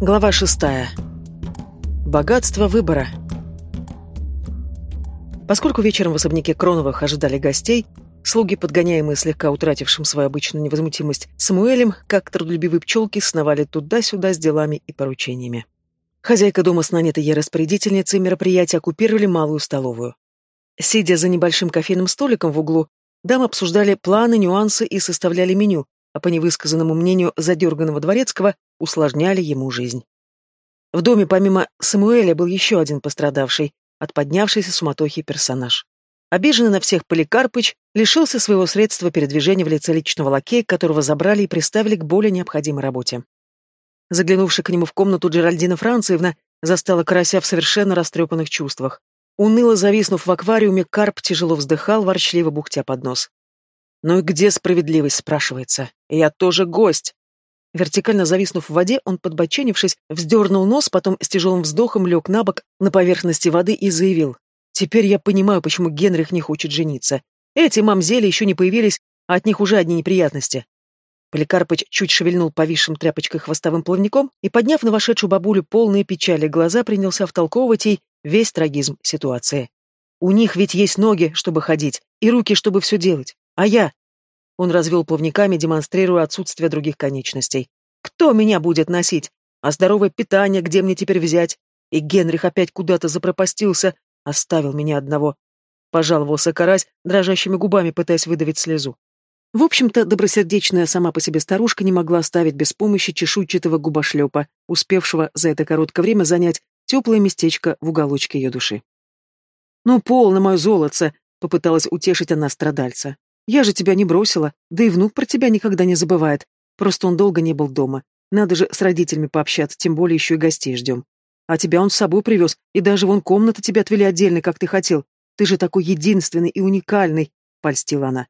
Глава шестая. Богатство выбора. Поскольку вечером в особняке Кроновых ожидали гостей, слуги, подгоняемые слегка утратившим свою обычную невозмутимость Самуэлем, как трудолюбивые пчелки, сновали туда-сюда с делами и поручениями. Хозяйка дома с нанятой ей распорядительницей мероприятия оккупировали малую столовую. Сидя за небольшим кофейным столиком в углу, дамы обсуждали планы, нюансы и составляли меню, а по невысказанному мнению задерганного дворецкого усложняли ему жизнь. В доме помимо Самуэля был еще один пострадавший от поднявшейся суматохи персонаж. Обиженный на всех Поликарпыч лишился своего средства передвижения в лице личного лакея, которого забрали и приставили к более необходимой работе. Заглянувши к нему в комнату Джеральдина Франциевна застала карася в совершенно растрепанных чувствах. Уныло зависнув в аквариуме, карп тяжело вздыхал, ворчливо бухтя под нос. «Ну и где справедливость?» — спрашивается. «Я тоже гость!» Вертикально зависнув в воде, он, подбоченившись, вздернул нос, потом с тяжелым вздохом лег на бок на поверхности воды и заявил. «Теперь я понимаю, почему Генрих не хочет жениться. Эти мамзели еще не появились, а от них уже одни неприятности». Поликарпыч чуть шевельнул повисшим тряпочкой хвостовым плавником и, подняв на вошедшую бабулю полные печали глаза, принялся втолковывать ей весь трагизм ситуации. «У них ведь есть ноги, чтобы ходить, и руки, чтобы все делать. А я? Он развел плавниками, демонстрируя отсутствие других конечностей. «Кто меня будет носить? А здоровое питание где мне теперь взять? И Генрих опять куда-то запропастился, оставил меня одного». Пожаловался карась, дрожащими губами пытаясь выдавить слезу. В общем-то, добросердечная сама по себе старушка не могла оставить без помощи чешуйчатого губошлепа, успевшего за это короткое время занять теплое местечко в уголочке ее души. «Ну, полно мое золотце!» — попыталась утешить она страдальца. Я же тебя не бросила, да и внук про тебя никогда не забывает. Просто он долго не был дома. Надо же с родителями пообщаться, тем более еще и гостей ждем. А тебя он с собой привез, и даже вон комнаты тебе отвели отдельно, как ты хотел. Ты же такой единственный и уникальный, — польстила она.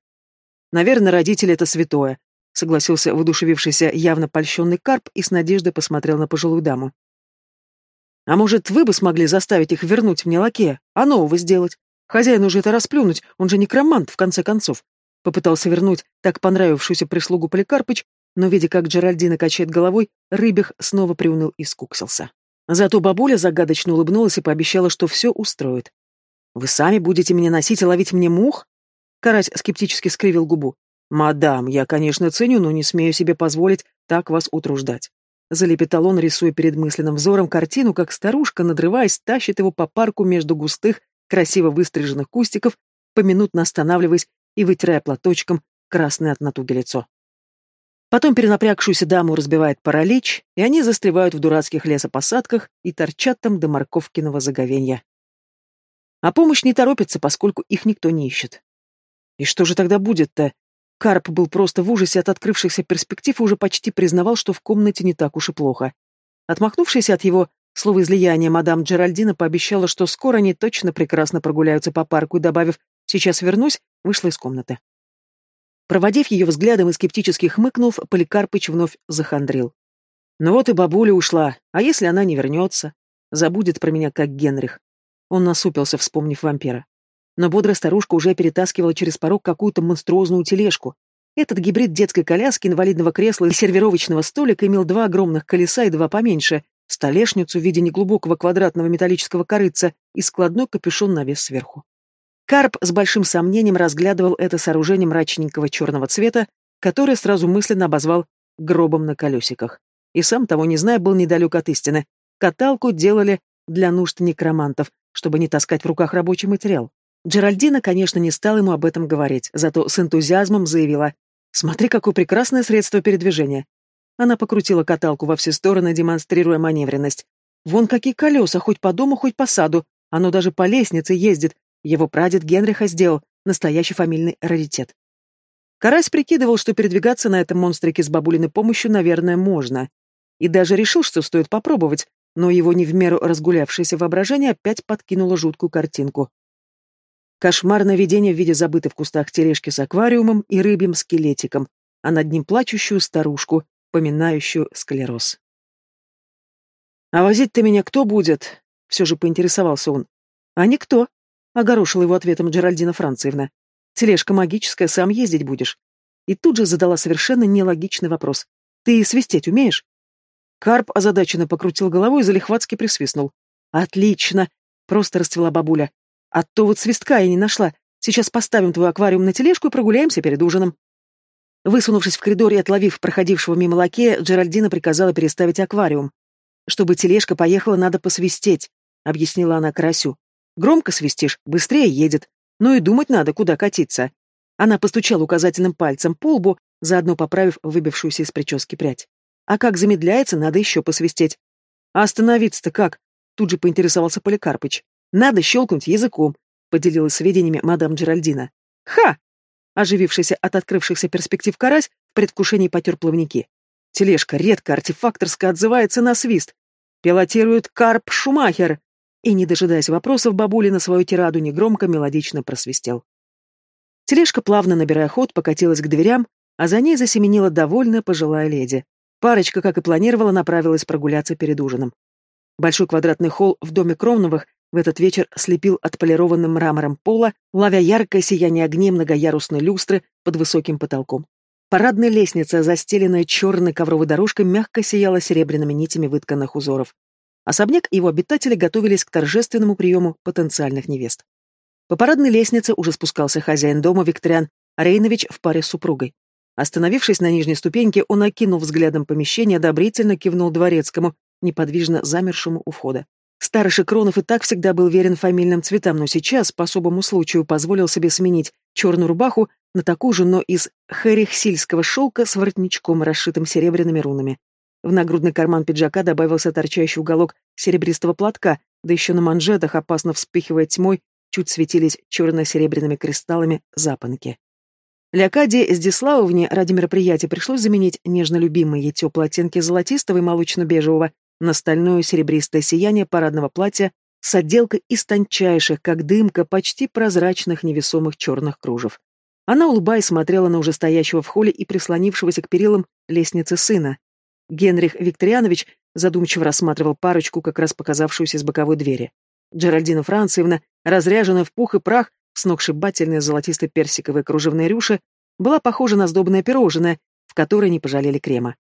Наверное, родители — это святое, — согласился воодушевившийся явно польщенный карп и с надеждой посмотрел на пожилую даму. А может, вы бы смогли заставить их вернуть мне лакея, а нового сделать? Хозяину же это расплюнуть, он же некромант, в конце концов. Попытался вернуть так понравившуюся прислугу Поликарпыч, но, видя, как Джеральдина качает головой, Рыбих снова приуныл и скуксился. Зато бабуля загадочно улыбнулась и пообещала, что все устроит. «Вы сами будете меня носить и ловить мне мух?» Карась скептически скривил губу. «Мадам, я, конечно, ценю, но не смею себе позволить так вас утруждать». Залепетал он, рисуя перед мысленным взором картину, как старушка, надрываясь, тащит его по парку между густых, красиво выстриженных кустиков, поминутно останавливаясь и вытирая платочком красное от натуги лицо. Потом перенапрягшуюся даму разбивает паралич, и они застревают в дурацких лесопосадках и торчат там до морковкиного заговенья. А помощь не торопится, поскольку их никто не ищет. И что же тогда будет-то? Карп был просто в ужасе от открывшихся перспектив и уже почти признавал, что в комнате не так уж и плохо. Отмахнувшись от его словоизлияния, мадам Джеральдина пообещала, что скоро они точно прекрасно прогуляются по парку, и, добавив «сейчас вернусь», вышла из комнаты. Проводив ее взглядом и скептически хмыкнув, Поликарпыч вновь захандрил. «Ну вот и бабуля ушла, а если она не вернется? Забудет про меня, как Генрих». Он насупился, вспомнив вампира. Но бодрая старушка уже перетаскивала через порог какую-то монструозную тележку. Этот гибрид детской коляски, инвалидного кресла и сервировочного столика имел два огромных колеса и два поменьше, столешницу в виде неглубокого квадратного металлического корыца и складной капюшон на вес сверху. Карп с большим сомнением разглядывал это сооружение мрачненького черного цвета, которое сразу мысленно обозвал гробом на колесиках. И сам того не зная, был недалек от истины. Каталку делали для нужд некромантов, чтобы не таскать в руках рабочий материал. Джеральдина, конечно, не стала ему об этом говорить, зато с энтузиазмом заявила «Смотри, какое прекрасное средство передвижения». Она покрутила каталку во все стороны, демонстрируя маневренность. «Вон какие колеса, хоть по дому, хоть по саду. Оно даже по лестнице ездит, его прадед Генриха сделал, настоящий фамильный раритет. Карась прикидывал, что передвигаться на этом монстрике с бабулиной помощью, наверное, можно. И даже решил, что стоит попробовать, но его не в меру разгулявшееся воображение опять подкинуло жуткую картинку. Кошмарное видение в виде забытой в кустах тележки с аквариумом и рыбьим скелетиком, а над ним плачущую старушку, поминающую склероз. «А возить ты меня кто будет?» — все же поинтересовался он. «А никто», — огорошила его ответом Джеральдина Франциевна. «Тележка магическая, сам ездить будешь». И тут же задала совершенно нелогичный вопрос. «Ты свистеть умеешь?» Карп озадаченно покрутил головой и залихватски присвистнул. «Отлично!» — просто расцвела бабуля. «А то вот свистка я не нашла. Сейчас поставим твой аквариум на тележку и прогуляемся перед ужином». Высунувшись в коридор и отловив проходившего мимо лакея, Джеральдина приказала переставить аквариум. «Чтобы тележка поехала, надо посвистеть», — объяснила она Карасю. «Громко свистишь, быстрее едет. Ну и думать надо, куда катиться». Она постучала указательным пальцем по лбу, заодно поправив выбившуюся из прически прядь. «А как замедляется, надо еще посвистеть». «А остановиться-то как?» — тут же поинтересовался Поликарпыч. «Надо щелкнуть языком», — поделилась сведениями мадам Джеральдина. «Ха!» Оживившийся от открывшихся перспектив карась в предвкушении потер плавники. Тележка редко артефакторско отзывается на свист. Пилотирует Карп Шумахер. И, не дожидаясь вопросов, бабуля на свою тираду негромко мелодично просвистел. Тележка, плавно набирая ход, покатилась к дверям, а за ней засеменила довольная пожилая леди. Парочка, как и планировала, направилась прогуляться перед ужином. Большой квадратный холл в доме Кромновых в этот вечер слепил отполированным мрамором пола, ловя яркое сияние огней многоярусной люстры под высоким потолком. Парадная лестница, застеленная черной ковровой дорожкой, мягко сияла серебряными нитями вытканных узоров. Особняк и его обитатели готовились к торжественному приему потенциальных невест. По парадной лестнице уже спускался хозяин дома Викториан Рейнович в паре с супругой. Остановившись на нижней ступеньке, он окинул взглядом помещение, одобрительно кивнул дворецкому, неподвижно замершему у входа. Старый Шикронов и так всегда был верен фамильным цветам, но сейчас, по особому случаю, позволил себе сменить черную рубаху на такую же, но из херихсильского шелка с воротничком, расшитым серебряными рунами. В нагрудный карман пиджака добавился торчащий уголок серебристого платка, да еще на манжетах, опасно вспыхивая тьмой, чуть светились черно-серебряными кристаллами запонки. Леокадии Здиславовне ради мероприятия пришлось заменить нежно любимые ей теплые оттенки золотистого и молочно-бежевого на стальное серебристое сияние парадного платья с отделкой из тончайших, как дымка, почти прозрачных невесомых черных кружев. Она, улыбаясь, смотрела на уже стоящего в холле и прислонившегося к перилам лестницы сына. Генрих Викторианович задумчиво рассматривал парочку, как раз показавшуюся с боковой двери. Джеральдина Франциевна, разряженная в пух и прах, сногсшибательная золотисто-персиковая кружевная рюша, была похожа на сдобное пирожное, в которое не пожалели крема.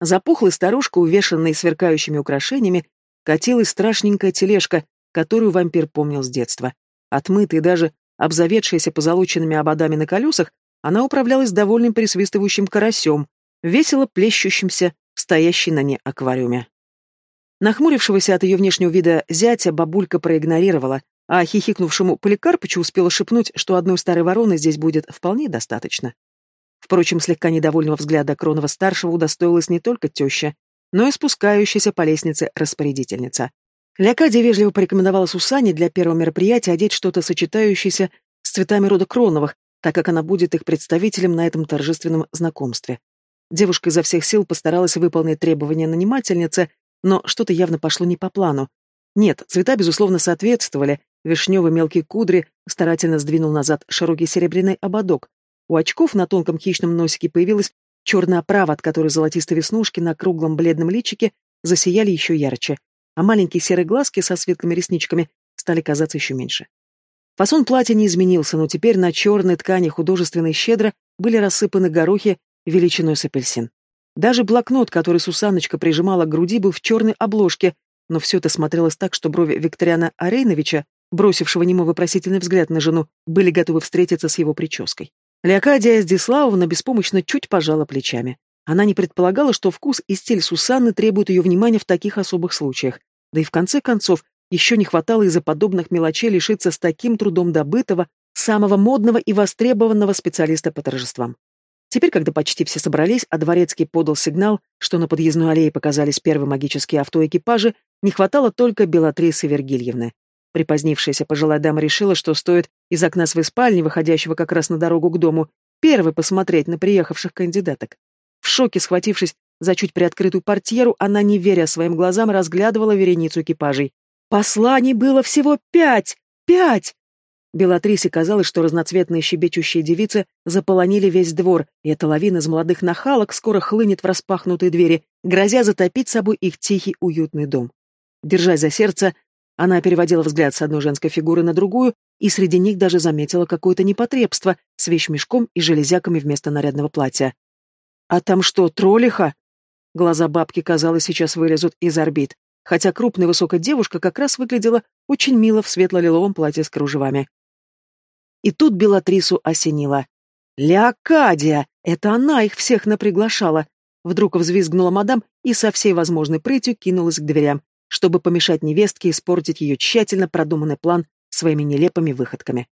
Запухлой старушка, увешанной сверкающими украшениями, катилась страшненькая тележка, которую вампир помнил с детства. Отмытая даже обзаведшаяся позолоченными ободами на колесах, она управлялась довольным присвистывающим карасем, весело плещущимся в стоящей на ней аквариуме. Нахмурившегося от ее внешнего вида зятя бабулька проигнорировала, а хихикнувшему Поликарпычу успела шепнуть, что одной старой вороны здесь будет вполне достаточно. Впрочем, слегка недовольного взгляда Кронова-старшего удостоилась не только теща, но и спускающаяся по лестнице распорядительница. Леокадия вежливо порекомендовала Сусане для первого мероприятия одеть что-то сочетающееся с цветами рода Кроновых, так как она будет их представителем на этом торжественном знакомстве. Девушка изо всех сил постаралась выполнить требования нанимательницы, но что-то явно пошло не по плану. Нет, цвета, безусловно, соответствовали. Вишневый мелкий кудри старательно сдвинул назад широкий серебряный ободок, у очков на тонком хищном носике появилась черная оправа, от которой золотистые веснушки на круглом бледном личике засияли еще ярче, а маленькие серые глазки со светлыми ресничками стали казаться еще меньше. Фасон платья не изменился, но теперь на черной ткани художественно и щедро были рассыпаны горохи величиной с апельсин. Даже блокнот, который Сусаночка прижимала к груди, был в черной обложке, но все это смотрелось так, что брови Викториана Арейновича, бросившего нему вопросительный взгляд на жену, были готовы встретиться с его прической. Леокадия Эздиславовна беспомощно чуть пожала плечами. Она не предполагала, что вкус и стиль Сусанны требуют ее внимания в таких особых случаях. Да и в конце концов, еще не хватало из-за подобных мелочей лишиться с таким трудом добытого, самого модного и востребованного специалиста по торжествам. Теперь, когда почти все собрались, а Дворецкий подал сигнал, что на подъездной аллее показались первые магические автоэкипажи, не хватало только Белатрисы Вергильевны. Припозднившаяся пожилая дама решила, что стоит из окна своей спальни, выходящего как раз на дорогу к дому, первой посмотреть на приехавших кандидаток. В шоке, схватившись за чуть приоткрытую портьеру, она, не веря своим глазам, разглядывала вереницу экипажей. Посланий было всего пять! Пять! Белатрисе казалось, что разноцветные щебечущие девицы заполонили весь двор, и эта лавина из молодых нахалок скоро хлынет в распахнутые двери, грозя затопить собой их тихий уютный дом. Держась за сердце, она переводила взгляд с одной женской фигуры на другую и среди них даже заметила какое-то непотребство с вещмешком и железяками вместо нарядного платья. «А там что, троллиха?» Глаза бабки, казалось, сейчас вылезут из орбит, хотя крупная высокая девушка как раз выглядела очень мило в светло-лиловом платье с кружевами. И тут Белатрису осенило. «Леокадия! Это она их всех наприглашала!» Вдруг взвизгнула мадам и со всей возможной прытью кинулась к дверям, чтобы помешать невестке испортить ее тщательно продуманный план своими нелепыми выходками.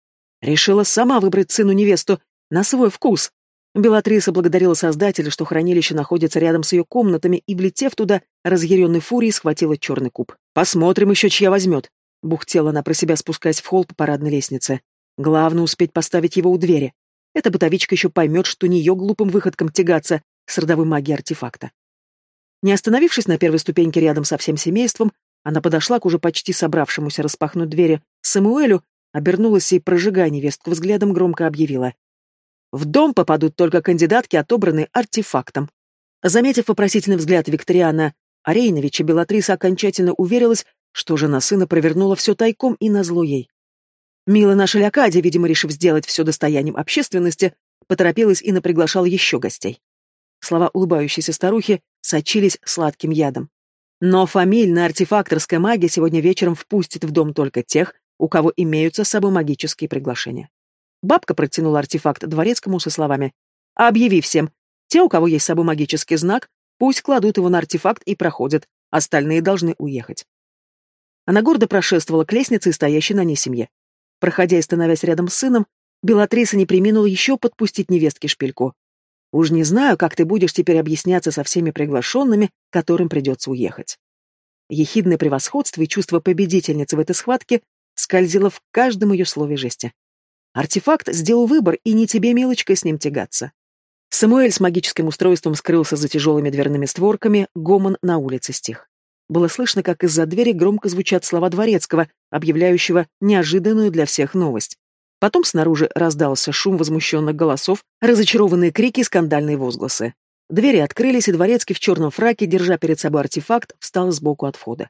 Решила сама выбрать сыну невесту на свой вкус. Белатриса благодарила Создателя, что хранилище находится рядом с ее комнатами, и, влетев туда, разъяренной фурией схватила черный куб. «Посмотрим еще, чья возьмет!» Бухтела она про себя, спускаясь в холл по парадной лестнице. «Главное успеть поставить его у двери. Эта бытовичка еще поймет, что не ее глупым выходком тягаться с родовой магией артефакта». Не остановившись на первой ступеньке рядом со всем семейством, она подошла к уже почти собравшемуся распахнуть двери Самуэлю, обернулась и, прожигая невестку взглядом, громко объявила. В дом попадут только кандидатки, отобранные артефактом. Заметив вопросительный взгляд Викториана Арейновича, Белатриса окончательно уверилась, что жена сына провернула все тайком и назло ей. Мила наша Лякадия, видимо, решив сделать все достоянием общественности, поторопилась и наприглашала еще гостей. Слова улыбающейся старухи сочились сладким ядом. Но фамильная артефакторская магия сегодня вечером впустит в дом только тех, у кого имеются с собой магические приглашения. Бабка протянула артефакт дворецкому со словами «Объяви всем, те, у кого есть с собой магический знак, пусть кладут его на артефакт и проходят, остальные должны уехать». Она гордо прошествовала к лестнице и стоящей на ней семье. Проходя и становясь рядом с сыном, Белатриса не приминула еще подпустить невестке шпильку. «Уж не знаю, как ты будешь теперь объясняться со всеми приглашенными, которым придется уехать». Ехидное превосходство и чувство победительницы в этой схватке скользило в каждом ее слове жести. Артефакт сделал выбор, и не тебе, милочка, с ним тягаться. Самуэль с магическим устройством скрылся за тяжелыми дверными створками, гомон на улице стих. Было слышно, как из-за двери громко звучат слова Дворецкого, объявляющего неожиданную для всех новость. Потом снаружи раздался шум возмущенных голосов, разочарованные крики и скандальные возгласы. Двери открылись, и Дворецкий в черном фраке, держа перед собой артефакт, встал сбоку от входа.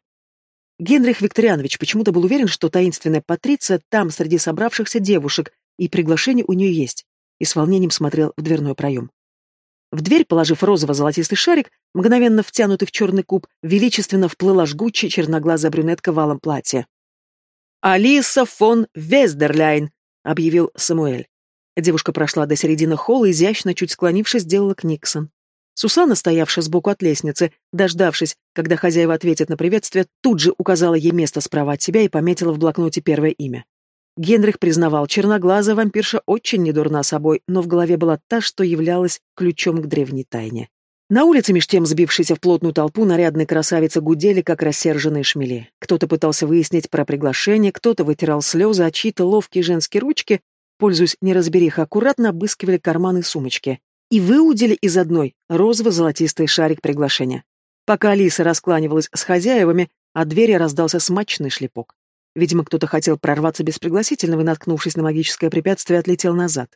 Генрих Викторианович почему-то был уверен, что таинственная Патриция там, среди собравшихся девушек, и приглашение у нее есть, и с волнением смотрел в дверной проем. В дверь, положив розово-золотистый шарик, мгновенно втянутый в черный куб, величественно вплыла жгучая черноглазая брюнетка в алом платье. «Алиса фон Вездерляйн!» — объявил Самуэль. Девушка прошла до середины холла, изящно, чуть склонившись, сделала книксон. Сусана, стоявшая сбоку от лестницы, дождавшись, когда хозяева ответят на приветствие, тут же указала ей место справа от себя и пометила в блокноте первое имя. Генрих признавал, черноглазая вампирша очень недурна собой, но в голове была та, что являлась ключом к древней тайне. На улице, меж тем сбившейся в плотную толпу, нарядные красавицы гудели, как рассерженные шмели. Кто-то пытался выяснить про приглашение, кто-то вытирал слезы, а чьи-то ловкие женские ручки, пользуясь неразбериха, аккуратно обыскивали карманы сумочки и выудили из одной розово-золотистый шарик приглашения. Пока Алиса раскланивалась с хозяевами, от двери раздался смачный шлепок. Видимо, кто-то хотел прорваться без пригласительного и, наткнувшись на магическое препятствие, отлетел назад.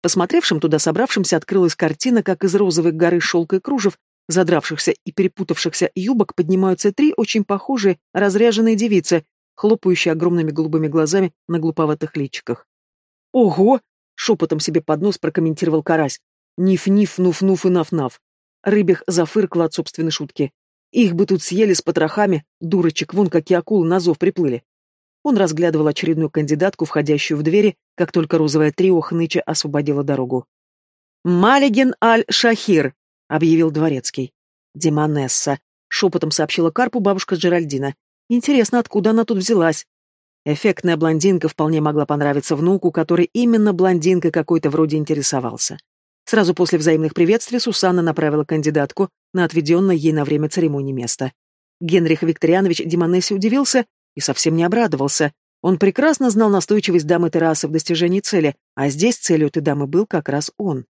Посмотревшим туда собравшимся открылась картина, как из розовой горы шелка и кружев, задравшихся и перепутавшихся юбок поднимаются три очень похожие разряженные девицы, хлопающие огромными голубыми глазами на глуповатых личиках. «Ого!» — шепотом себе под нос прокомментировал Карась. Ниф-ниф, нуф-нуф и наф-наф. Рыбих зафыркала от собственной шутки. Их бы тут съели с потрохами, дурочек, вон какие акулы на зов приплыли. Он разглядывал очередную кандидатку, входящую в двери, как только розовая трио хныча освободила дорогу. «Малигин Аль-Шахир», — объявил дворецкий. «Демонесса», — шепотом сообщила Карпу бабушка Джеральдина. «Интересно, откуда она тут взялась?» Эффектная блондинка вполне могла понравиться внуку, который именно блондинкой какой-то вроде интересовался. Сразу после взаимных приветствий Сусанна направила кандидатку на отведенное ей на время церемонии место. Генрих Викторианович Демонессе удивился и совсем не обрадовался. Он прекрасно знал настойчивость дамы Террасы в достижении цели, а здесь целью этой дамы был как раз он.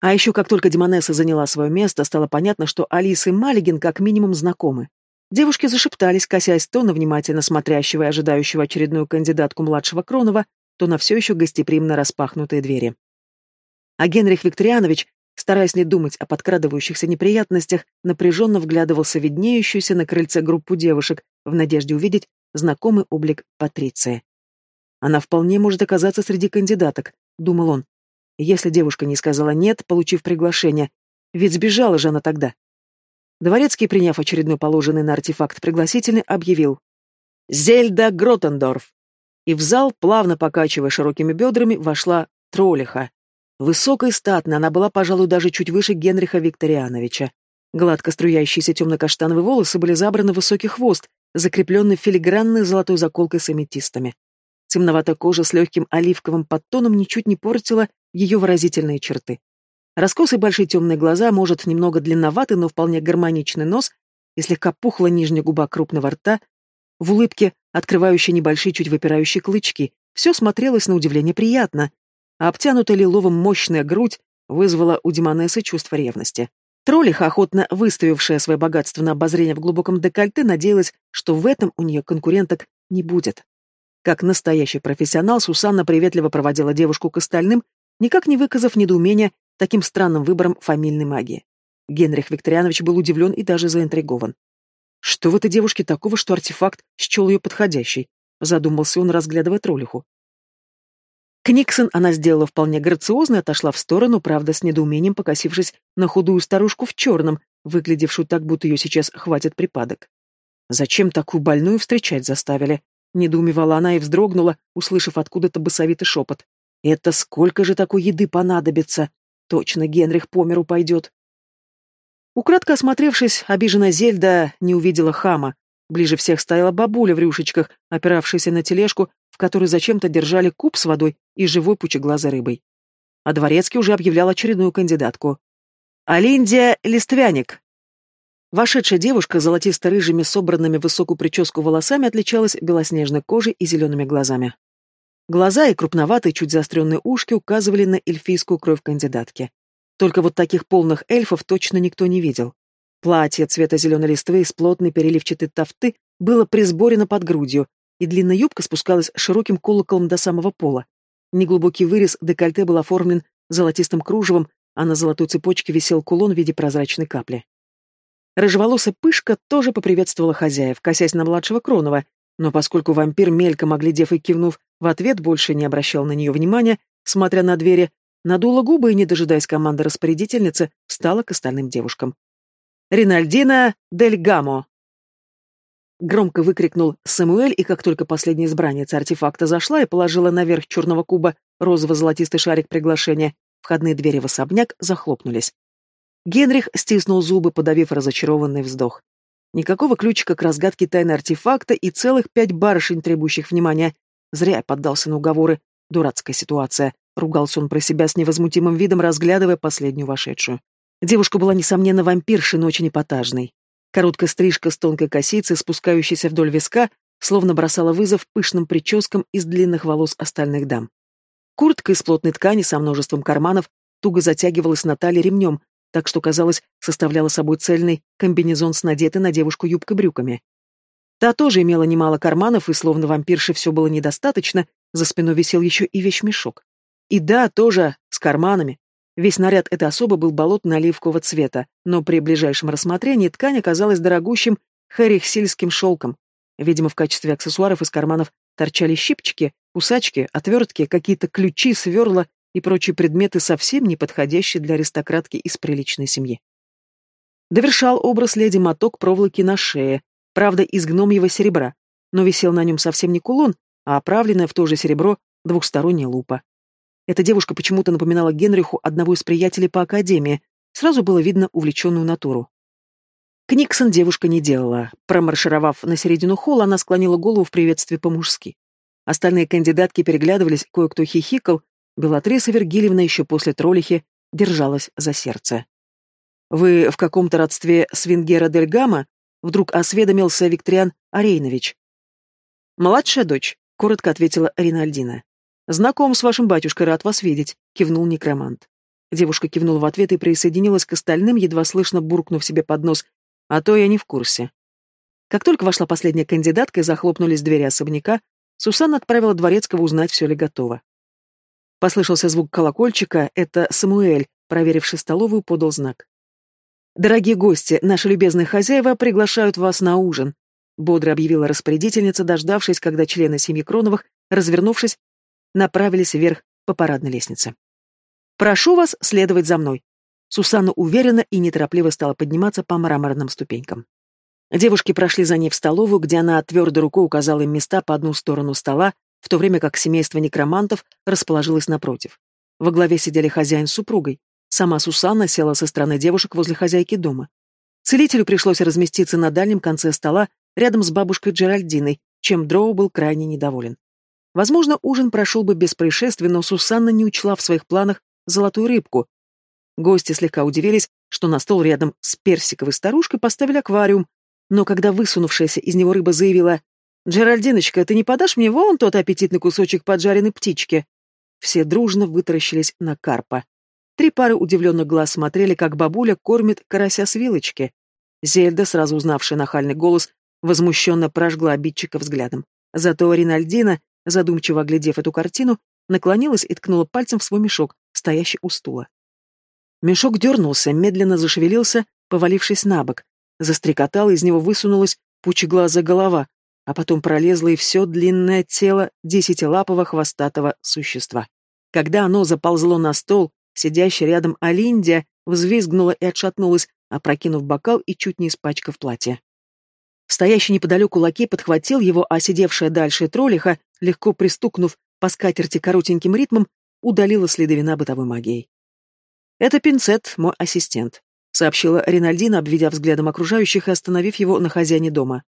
А еще как только Демонесса заняла свое место, стало понятно, что Алиса и Малигин как минимум знакомы. Девушки зашептались, косясь то на внимательно смотрящего и ожидающего очередную кандидатку младшего Кронова, то на все еще гостеприимно распахнутые двери. А Генрих Викторианович, стараясь не думать о подкрадывающихся неприятностях, напряженно вглядывался виднеющуюся на крыльце группу девушек в надежде увидеть знакомый облик Патриции. Она вполне может оказаться среди кандидаток, думал он. Если девушка не сказала «нет», получив приглашение, ведь сбежала же она тогда. Дворецкий, приняв очередной положенный на артефакт пригласительный, объявил «Зельда Гротендорф!» И в зал, плавно покачивая широкими бедрами, вошла Тролиха. Высокой статной она была, пожалуй, даже чуть выше Генриха Викториановича. Гладко струящиеся темно-каштановые волосы были забраны в высокий хвост, закрепленный филигранной золотой заколкой с аметистами. Темноватая кожа с легким оливковым подтоном ничуть не портила ее выразительные черты. Раскосые большие темные глаза, может, немного длинноватый, но вполне гармоничный нос и слегка пухла нижняя губа крупного рта, в улыбке, открывающей небольшие чуть выпирающие клычки, все смотрелось на удивление приятно, обтянутая лиловым мощная грудь вызвала у Демонессы чувство ревности. Троллиха, охотно выставившая свое богатство на обозрение в глубоком декольте, надеялась, что в этом у нее конкуренток не будет. Как настоящий профессионал, Сусанна приветливо проводила девушку к остальным, никак не выказав недоумения таким странным выбором фамильной магии. Генрих Викторианович был удивлен и даже заинтригован. «Что в этой девушке такого, что артефакт счел ее подходящей?» — задумался он, разглядывая троллиху. Книксон она сделала вполне грациозно и отошла в сторону, правда, с недоумением покосившись на худую старушку в черном, выглядевшую так, будто ее сейчас хватит припадок. «Зачем такую больную встречать заставили?» Недоумевала она и вздрогнула, услышав откуда-то басовитый шепот. «Это сколько же такой еды понадобится? Точно Генрих по миру пойдет». Украдко осмотревшись, обиженная Зельда не увидела хама. Ближе всех стояла бабуля в рюшечках, опиравшаяся на тележку, в которой зачем-то держали куб с водой и живой пучеглазой рыбой. А Дворецкий уже объявлял очередную кандидатку. «Алиндия Листвяник!» Вошедшая девушка золотисто-рыжими, собранными в высокую прическу волосами отличалась белоснежной кожей и зелеными глазами. Глаза и крупноватые, чуть заостренные ушки указывали на эльфийскую кровь кандидатки. Только вот таких полных эльфов точно никто не видел. Платье цвета зеленой листвы из плотной переливчатой тафты было присборено под грудью, и длинная юбка спускалась широким колоколом до самого пола. Неглубокий вырез декольте был оформлен золотистым кружевом, а на золотой цепочке висел кулон в виде прозрачной капли. Рыжеволосая пышка тоже поприветствовала хозяев, косясь на младшего Кронова, но поскольку вампир, мельком оглядев и кивнув, в ответ больше не обращал на нее внимания, смотря на двери, надула губы и, не дожидаясь команды распорядительницы, встала к остальным девушкам. «Ринальдина Дель Гамо!» Громко выкрикнул Самуэль, и как только последняя избранница артефакта зашла и положила наверх черного куба розово-золотистый шарик приглашения, входные двери в особняк захлопнулись. Генрих стиснул зубы, подавив разочарованный вздох. Никакого ключика к разгадке тайны артефакта и целых пять барышень, требующих внимания. Зря поддался на уговоры. Дурацкая ситуация. Ругался он про себя с невозмутимым видом, разглядывая последнюю вошедшую. Девушка была, несомненно, вампиршей, но очень эпатажной. Короткая стрижка с тонкой косицей, спускающейся вдоль виска, словно бросала вызов пышным прическам из длинных волос остальных дам. Куртка из плотной ткани со множеством карманов туго затягивалась на талии ремнем, так что, казалось, составляла собой цельный комбинезон с надетой на девушку юбкой-брюками. Та тоже имела немало карманов, и словно вампирше все было недостаточно, за спиной висел еще и вещмешок. И да, тоже с карманами, Весь наряд этой особы был болотно-оливкового цвета, но при ближайшем рассмотрении ткань оказалась дорогущим хэрихсильским шелком. Видимо, в качестве аксессуаров из карманов торчали щипчики, кусачки, отвертки, какие-то ключи, сверла и прочие предметы, совсем не подходящие для аристократки из приличной семьи. Довершал образ леди моток проволоки на шее, правда, из гномьего серебра, но висел на нем совсем не кулон, а оправленная в то же серебро двухсторонняя лупа. Эта девушка почему-то напоминала Генриху одного из приятелей по академии, сразу было видно увлеченную натуру. Книксон девушка не делала. Промаршировав на середину холла, она склонила голову в приветствии по-мужски. Остальные кандидатки переглядывались, кое-кто хихикал, Белатриса Вергильевна еще после троллихи держалась за сердце. «Вы в каком-то родстве с Венгера Дель Гамма?» — вдруг осведомился Викториан Арейнович. «Младшая дочь», — коротко ответила Ринальдина. «Знаком с вашим батюшкой, рад вас видеть», — кивнул некромант. Девушка кивнула в ответ и присоединилась к остальным, едва слышно буркнув себе под нос. «А то я не в курсе». Как только вошла последняя кандидатка и захлопнулись двери особняка, Сусанна отправила Дворецкого узнать, все ли готово. Послышался звук колокольчика, это Самуэль, проверивший столовую, подал знак. «Дорогие гости, наши любезные хозяева приглашают вас на ужин», бодро объявила распорядительница, дождавшись, когда члены семьи Кроновых, развернувшись, направились вверх по парадной лестнице. «Прошу вас следовать за мной». Сусанна уверенно и неторопливо стала подниматься по мраморным ступенькам. Девушки прошли за ней в столовую, где она твердой рукой указала им места по одну сторону стола, в то время как семейство некромантов расположилось напротив. Во главе сидели хозяин с супругой. Сама Сусанна села со стороны девушек возле хозяйки дома. Целителю пришлось разместиться на дальнем конце стола, рядом с бабушкой Джеральдиной, чем Дроу был крайне недоволен. Возможно, ужин прошел бы без происшествий, но Сусанна не учла в своих планах золотую рыбку. Гости слегка удивились, что на стол рядом с персиковой старушкой поставили аквариум, но когда высунувшаяся из него рыба заявила «Джеральдиночка, ты не подашь мне вон тот аппетитный кусочек поджаренной птички?» Все дружно вытаращились на карпа. Три пары удивленных глаз смотрели, как бабуля кормит карася с вилочки. Зельда, сразу узнавшая нахальный голос, возмущенно прожгла обидчика взглядом. Зато Ринальдина, задумчиво оглядев эту картину, наклонилась и ткнула пальцем в свой мешок, стоящий у стула. Мешок дернулся, медленно зашевелился, повалившись на бок. Застрекотал, из него высунулась пучеглазая голова, а потом пролезло и все длинное тело десятилапого хвостатого существа. Когда оно заползло на стол, сидящая рядом Алиндия взвизгнула и отшатнулась, опрокинув бокал и чуть не испачкав платье. Стоящий неподалеку лакей подхватил его, а сидевшая дальше троллиха, легко пристукнув по скатерти коротеньким ритмом, удалила следы вина бытовой магией. «Это пинцет, мой ассистент», — сообщила Ринальдина, обведя взглядом окружающих и остановив его на хозяине дома.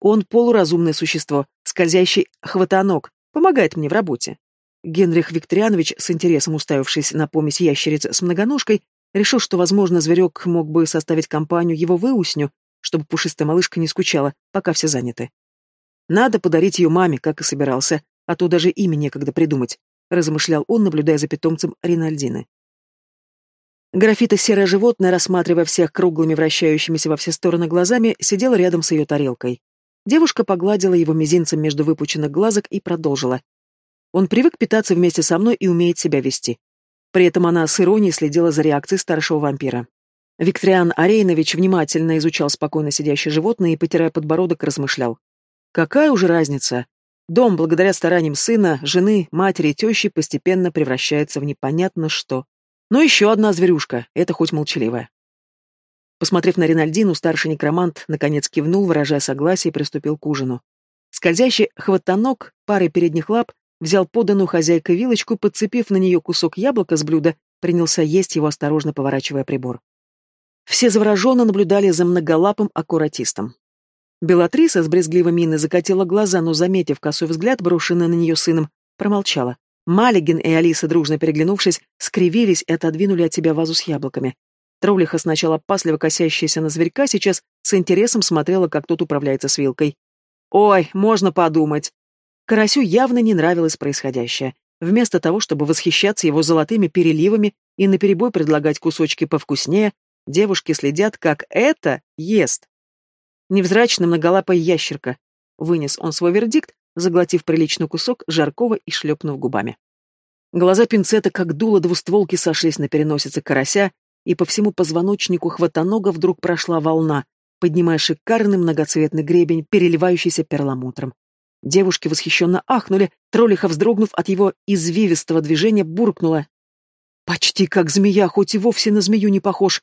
Он полуразумное существо, скользящий хватанок, помогает мне в работе. Генрих Викторианович, с интересом уставившись на помесь ящериц с многоножкой, решил, что, возможно, зверек мог бы составить компанию его выусню, чтобы пушистая малышка не скучала, пока все заняты. Надо подарить ее маме, как и собирался, а то даже имя некогда придумать, размышлял он, наблюдая за питомцем Ринальдины. Графита-серое животное, рассматривая всех круглыми вращающимися во все стороны глазами, сидела рядом с ее тарелкой. Девушка погладила его мизинцем между выпученных глазок и продолжила. Он привык питаться вместе со мной и умеет себя вести. При этом она с иронией следила за реакцией старшего вампира. Викториан Арейнович внимательно изучал спокойно сидящее животное и, потирая подбородок, размышлял. Какая уже разница? Дом, благодаря стараниям сына, жены, матери и тещи, постепенно превращается в непонятно что. Но еще одна зверюшка, это хоть молчаливая. Посмотрев на Ринальдину, старший некромант наконец кивнул, выражая согласие, и приступил к ужину. Скользящий хватанок парой передних лап взял поданную хозяйкой вилочку, подцепив на нее кусок яблока с блюда, принялся есть его, осторожно поворачивая прибор. Все завороженно наблюдали за многолапым аккуратистом. Белатриса с брезгливой миной закатила глаза, но, заметив косой взгляд, брошенный на нее сыном, промолчала. Малигин и Алиса, дружно переглянувшись, скривились и отодвинули от себя вазу с яблоками. Троллиха, сначала опасливо косящаяся на зверька, сейчас с интересом смотрела, как тот управляется с вилкой. «Ой, можно подумать!» Карасю явно не нравилось происходящее. Вместо того, чтобы восхищаться его золотыми переливами и наперебой предлагать кусочки повкуснее, девушки следят, как это ест. Невзрачно многолапая ящерка. Вынес он свой вердикт, заглотив приличный кусок жаркого и шлепнув губами. Глаза пинцета, как дуло двустволки, сошлись на переносице карася, и по всему позвоночнику хватонога вдруг прошла волна, поднимая шикарный многоцветный гребень, переливающийся перламутром. Девушки восхищенно ахнули, троллиха, вздрогнув от его извивистого движения, буркнула. «Почти как змея, хоть и вовсе на змею не похож».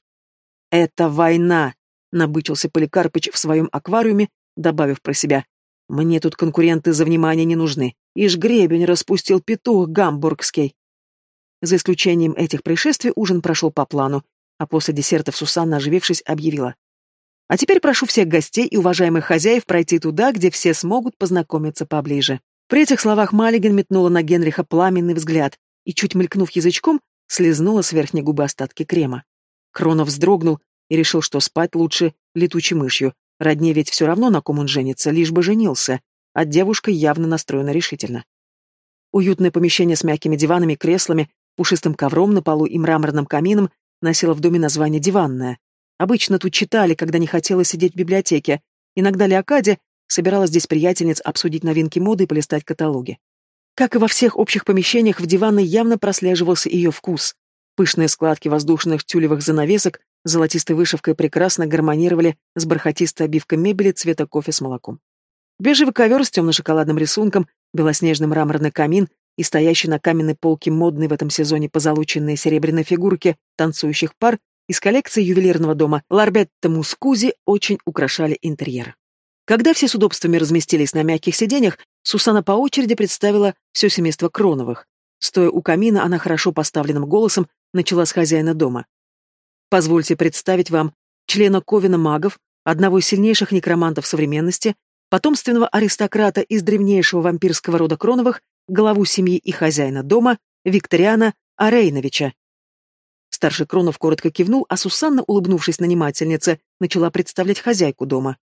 «Это война!» — набычился Поликарпыч в своем аквариуме, добавив про себя. «Мне тут конкуренты за внимание не нужны. Ишь гребень распустил петух гамбургский». За исключением этих происшествий ужин прошел по плану, а после десертов Сусанна, оживившись, объявила. А теперь прошу всех гостей и уважаемых хозяев пройти туда, где все смогут познакомиться поближе. При этих словах Маллиген метнула на Генриха пламенный взгляд и, чуть мелькнув язычком, слезнула с верхней губы остатки крема. Кронов вздрогнул и решил, что спать лучше летучей мышью. Родне ведь все равно, на ком он женится, лишь бы женился. А девушка явно настроена решительно. Уютное помещение с мягкими диванами, креслами, пушистым ковром на полу и мраморным камином носила в доме название «диванное». Обычно тут читали, когда не хотелось сидеть в библиотеке. Иногда Леокадия собирала здесь приятельниц обсудить новинки моды и полистать каталоги. Как и во всех общих помещениях, в диванной явно прослеживался ее вкус. Пышные складки воздушных тюлевых занавесок золотистой вышивкой прекрасно гармонировали с бархатистой обивкой мебели цвета кофе с молоком. Бежевый ковер с темно-шоколадным рисунком, белоснежный мраморный камин и стоящий на каменной полке модный в этом сезоне позолоченные серебряные фигурки танцующих пар из коллекции ювелирного дома Ларбетта Мускузи очень украшали интерьер. Когда все с удобствами разместились на мягких сиденьях, Сусана по очереди представила все семейство Кроновых. Стоя у камина, она хорошо поставленным голосом начала с хозяина дома. «Позвольте представить вам члена Ковина магов, одного из сильнейших некромантов современности, потомственного аристократа из древнейшего вампирского рода Кроновых, главу семьи и хозяина дома, Викториана Арейновича. Старший Кронов коротко кивнул, а Сусанна, улыбнувшись нанимательнице, начала представлять хозяйку дома.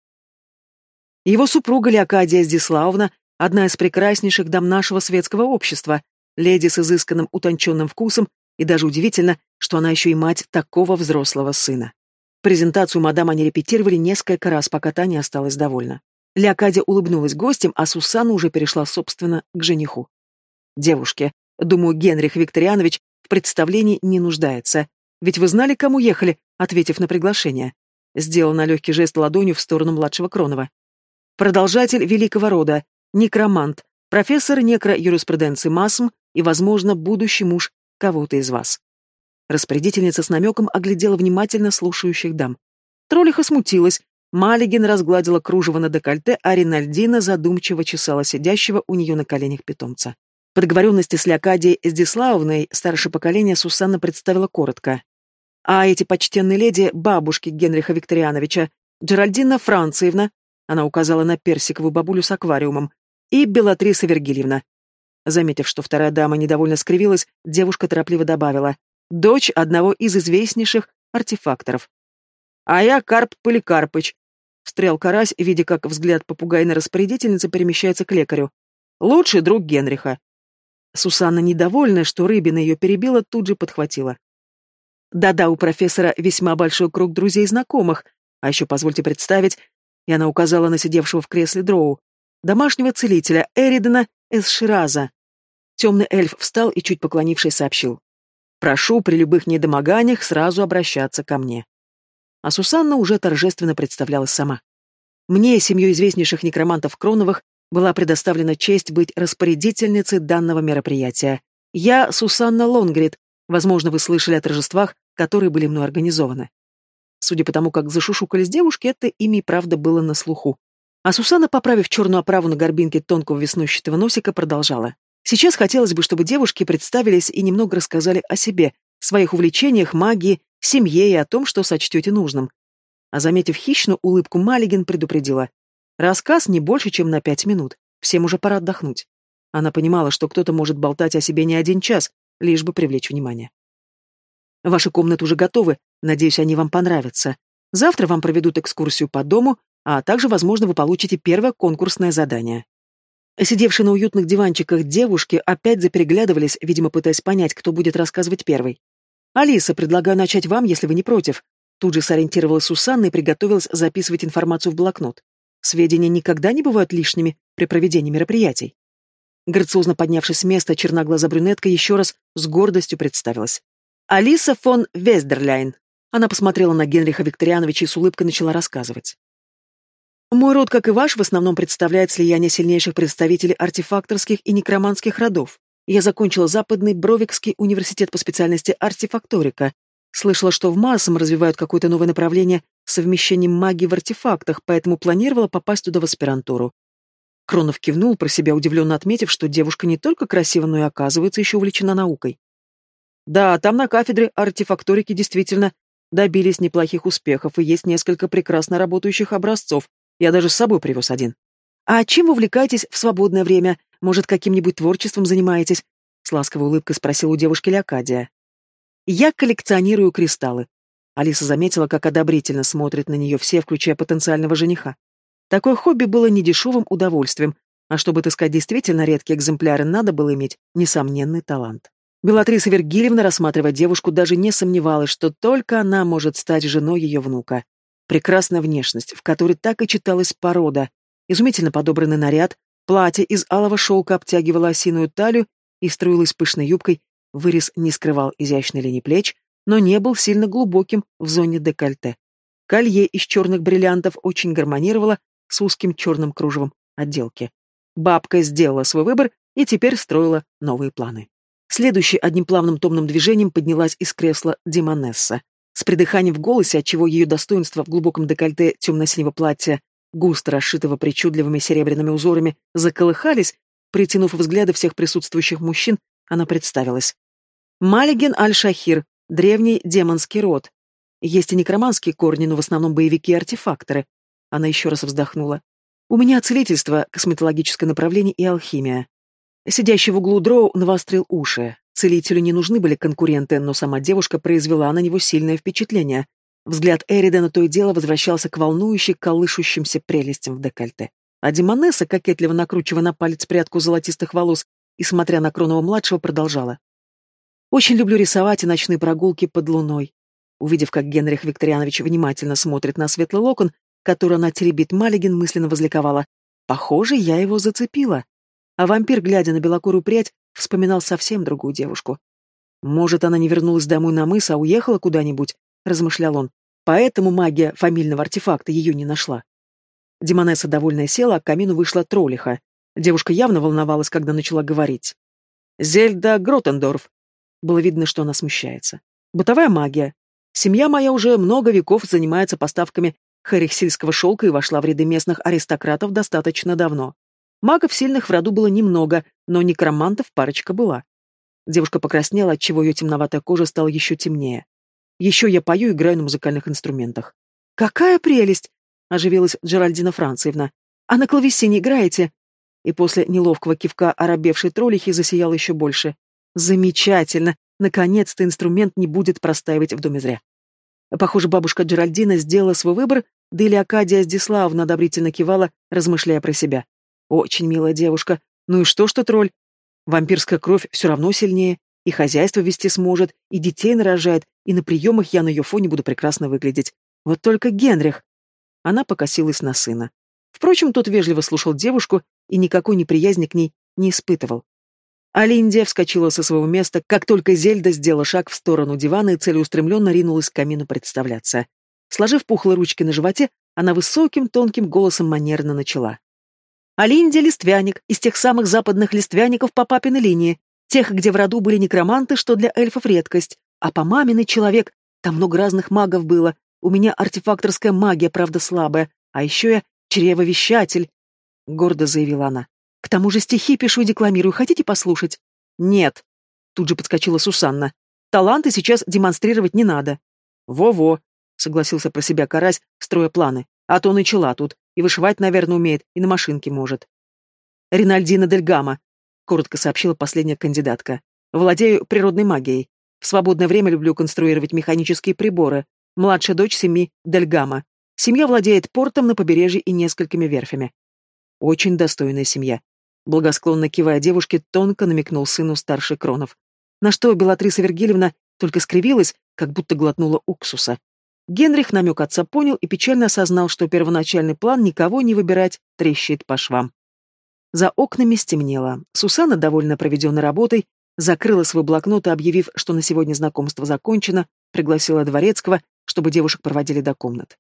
Его супруга Леокадия Здиславовна, одна из прекраснейших дам нашего светского общества, леди с изысканным утонченным вкусом, и даже удивительно, что она еще и мать такого взрослого сына. Презентацию мадам они репетировали несколько раз, пока та не осталась довольна. Леокадия улыбнулась гостям, а Сусанна уже перешла, собственно, к жениху. «Девушки, думаю, Генрих Викторианович в представлении не нуждается. Ведь вы знали, кому ехали, ответив на приглашение?» Сделал на легкий жест ладонью в сторону младшего Кронова. «Продолжатель великого рода, некромант, профессор некро-юриспруденции МАСМ и, возможно, будущий муж кого-то из вас». Распорядительница с намеком оглядела внимательно слушающих дам. Троллиха смутилась, Малигин разгладила кружево на декольте, а Ринальдина задумчиво чесала сидящего у нее на коленях питомца. По договоренности с Леокадией Эздиславовной старшее поколение Сусанна представила коротко. А эти почтенные леди — бабушки Генриха Викториановича, Джеральдина Франциевна, она указала на персиковую бабулю с аквариумом, и Белатриса Вергильевна. Заметив, что вторая дама недовольно скривилась, девушка торопливо добавила «дочь одного из известнейших артефакторов». «А я Карп Поликарпыч», — встрял Карась, видя, как взгляд попугайной распорядительницы перемещается к лекарю. «Лучший друг Генриха. Сусанна, недовольная, что Рыбина ее перебила, тут же подхватила. Да-да, у профессора весьма большой круг друзей и знакомых, а еще позвольте представить, и она указала на сидевшего в кресле Дроу, домашнего целителя Эридена из Шираза. Темный эльф встал и, чуть поклонившись, сообщил. «Прошу при любых недомоганиях сразу обращаться ко мне». А Сусанна уже торжественно представлялась сама. Мне, семью известнейших некромантов Кроновых, была предоставлена честь быть распорядительницей данного мероприятия. Я Сусанна Лонгрид. Возможно, вы слышали о торжествах, которые были мной организованы. Судя по тому, как зашушукались девушки, это имя и правда было на слуху. А Сусанна, поправив черную оправу на горбинке тонкого веснущатого носика, продолжала. Сейчас хотелось бы, чтобы девушки представились и немного рассказали о себе, своих увлечениях, магии, семье и о том, что сочтете нужным. А заметив хищную улыбку, Малигин предупредила. Рассказ не больше, чем на пять минут. Всем уже пора отдохнуть. Она понимала, что кто-то может болтать о себе не один час, лишь бы привлечь внимание. Ваши комнаты уже готовы, надеюсь, они вам понравятся. Завтра вам проведут экскурсию по дому, а также, возможно, вы получите первое конкурсное задание. Сидевшие на уютных диванчиках девушки опять запереглядывались, видимо, пытаясь понять, кто будет рассказывать первый. «Алиса, предлагаю начать вам, если вы не против». Тут же сориентировалась Сусанна и приготовилась записывать информацию в блокнот. Сведения никогда не бывают лишними при проведении мероприятий. Грациозно поднявшись с места, черноглаза брюнетка еще раз с гордостью представилась. «Алиса фон Вездерляйн». Она посмотрела на Генриха Викториановича и с улыбкой начала рассказывать. «Мой род, как и ваш, в основном представляет слияние сильнейших представителей артефакторских и некроманских родов. Я закончила Западный Бровикский университет по специальности артефакторика. Слышала, что в Марсом развивают какое-то новое направление совмещением магии в артефактах, поэтому планировала попасть туда в аспирантуру. Кронов кивнул, про себя удивленно отметив, что девушка не только красива, но и оказывается еще увлечена наукой. Да, там на кафедре артефакторики действительно добились неплохих успехов, и есть несколько прекрасно работающих образцов. Я даже с собой привез один. А чем вы увлекаетесь в свободное время? Может, каким-нибудь творчеством занимаетесь? С ласковой улыбкой спросила у девушки Леокадия. Я коллекционирую кристаллы. Алиса заметила, как одобрительно смотрят на нее все, включая потенциального жениха. Такое хобби было недешевым удовольствием, а чтобы отыскать действительно редкие экземпляры, надо было иметь несомненный талант. Белатриса Вергильевна, рассматривая девушку, даже не сомневалась, что только она может стать женой ее внука. Прекрасная внешность, в которой так и читалась порода, изумительно подобранный наряд, платье из алого шелка обтягивало осиную талию и струилось пышной юбкой, вырез не скрывал изящной линии плеч, но не был сильно глубоким в зоне декольте. Колье из черных бриллиантов очень гармонировало с узким черным кружевом отделки. Бабка сделала свой выбор и теперь строила новые планы. Следующей одним плавным томным движением поднялась из кресла Демонесса. С придыханием в голосе, отчего ее достоинство в глубоком декольте темно-синего платья, густо расшитого причудливыми серебряными узорами, заколыхались, притянув взгляды всех присутствующих мужчин, она представилась. Малиген Аль-Шахир, древний демонский род. Есть и некроманские корни, но в основном боевики и артефакторы. Она еще раз вздохнула. У меня целительство, косметологическое направление и алхимия. Сидящий в углу Дроу навострил уши. Целителю не нужны были конкуренты, но сама девушка произвела на него сильное впечатление. Взгляд Эридана то и дело возвращался к волнующей, колышущимся прелестям в декольте. А Димонесса, кокетливо накручивая на палец прядку золотистых волос и смотря на Кронова-младшего, продолжала. «Очень люблю рисовать и ночные прогулки под луной». Увидев, как Генрих Викторианович внимательно смотрит на светлый локон, который она теребит, Малигин мысленно возликовала. «Похоже, я его зацепила». А вампир, глядя на белокурую прядь, вспоминал совсем другую девушку. «Может, она не вернулась домой на мыс, а уехала куда-нибудь?» — размышлял он. «Поэтому магия фамильного артефакта ее не нашла». Демонесса довольная села, а к камину вышла троллиха. Девушка явно волновалась, когда начала говорить. «Зельда Гротендорф». Было видно, что она смущается. «Бытовая магия. Семья моя уже много веков занимается поставками харихсильского шелка и вошла в ряды местных аристократов достаточно давно. Магов сильных в роду было немного, но некромантов парочка была. Девушка покраснела, отчего ее темноватая кожа стала еще темнее. Еще я пою и играю на музыкальных инструментах. «Какая прелесть!» — оживилась Джеральдина Францевна. «А на клавесине играете?» И после неловкого кивка оробевшей троллихи засиял еще больше. «Замечательно! Наконец-то инструмент не будет простаивать в доме зря». Похоже, бабушка Джеральдина сделала свой выбор, да или Акадия Сдиславовна одобрительно кивала, размышляя про себя. Очень милая девушка. Ну и что, что тролль? Вампирская кровь все равно сильнее. И хозяйство вести сможет, и детей нарожает, и на приемах я на ее фоне буду прекрасно выглядеть. Вот только Генрих. Она покосилась на сына. Впрочем, тот вежливо слушал девушку и никакой неприязни к ней не испытывал. Алиндия вскочила со своего места, как только Зельда сделала шаг в сторону дивана и целеустремленно ринулась к камину представляться. Сложив пухлые ручки на животе, она высоким тонким голосом манерно начала. Алинди листвяник, из тех самых западных листвяников по папиной линии, тех, где в роду были некроманты, что для эльфов редкость, а по маминой человек, там много разных магов было, у меня артефакторская магия, правда, слабая, а еще я чревовещатель, — гордо заявила она. К тому же стихи пишу и декламирую, хотите послушать? Нет, — тут же подскочила Сусанна. Таланты сейчас демонстрировать не надо. Во-во, — согласился про себя Карась, строя планы. А то начала тут. И вышивать, наверное, умеет, и на машинке может. Ринальдина Дель Гамма, коротко сообщила последняя кандидатка. Владею природной магией. В свободное время люблю конструировать механические приборы. Младшая дочь семьи Дель Гамма. Семья владеет портом на побережье и несколькими верфями. Очень достойная семья. Благосклонно кивая девушке, тонко намекнул сыну старший Кронов. На что Белатриса Вергильевна только скривилась, как будто глотнула уксуса. Генрих намек отца понял и печально осознал, что первоначальный план никого не выбирать трещит по швам. За окнами стемнело. Сусана, довольно проведенной работой, закрыла свой блокнот и, объявив, что на сегодня знакомство закончено, пригласила Дворецкого, чтобы девушек проводили до комнат.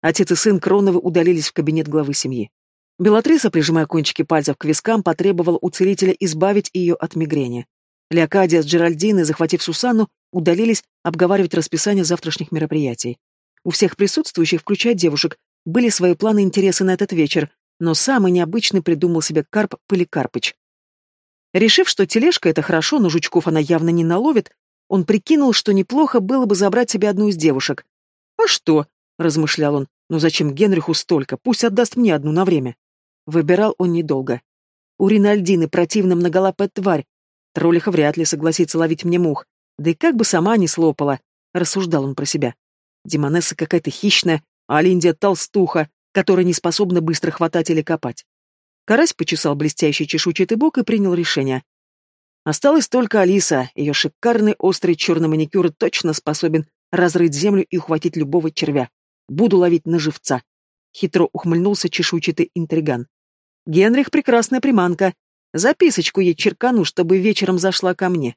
Отец и сын Кроновы удалились в кабинет главы семьи. Белатриса, прижимая кончики пальцев к вискам, потребовала у целителя избавить ее от мигрени. Леокадия с Джеральдиной, захватив Сусанну, удалились обговаривать расписание завтрашних мероприятий. У всех присутствующих, включая девушек, были свои планы и интересы на этот вечер, но самый необычный придумал себе Карп Поликарпыч. Решив, что тележка — это хорошо, но жучков она явно не наловит, он прикинул, что неплохо было бы забрать себе одну из девушек. «А что?» — размышлял он. «Ну зачем Генриху столько? Пусть отдаст мне одну на время». Выбирал он недолго. У Ринальдины противно многолапая тварь, Троллиха вряд ли согласится ловить мне мух. Да и как бы сама не слопала, рассуждал он про себя. Демонесса какая-то хищная, а Алиндия толстуха, которая не способна быстро хватать или копать. Карась почесал блестящий чешуйчатый бок и принял решение. Осталась только Алиса, ее шикарный острый черный маникюр точно способен разрыть землю и ухватить любого червя. Буду ловить на живца. Хитро ухмыльнулся чешуйчатый интриган. Генрих — прекрасная приманка, Записочку ей черкану, чтобы вечером зашла ко мне.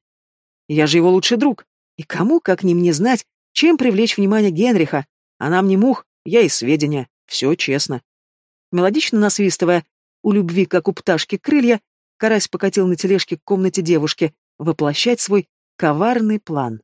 Я же его лучший друг. И кому, как не мне знать, чем привлечь внимание Генриха? Она мне мух, я и сведения. Все честно. Мелодично насвистывая, у любви, как у пташки, крылья, Карась покатил на тележке к комнате девушки, воплощать свой коварный план.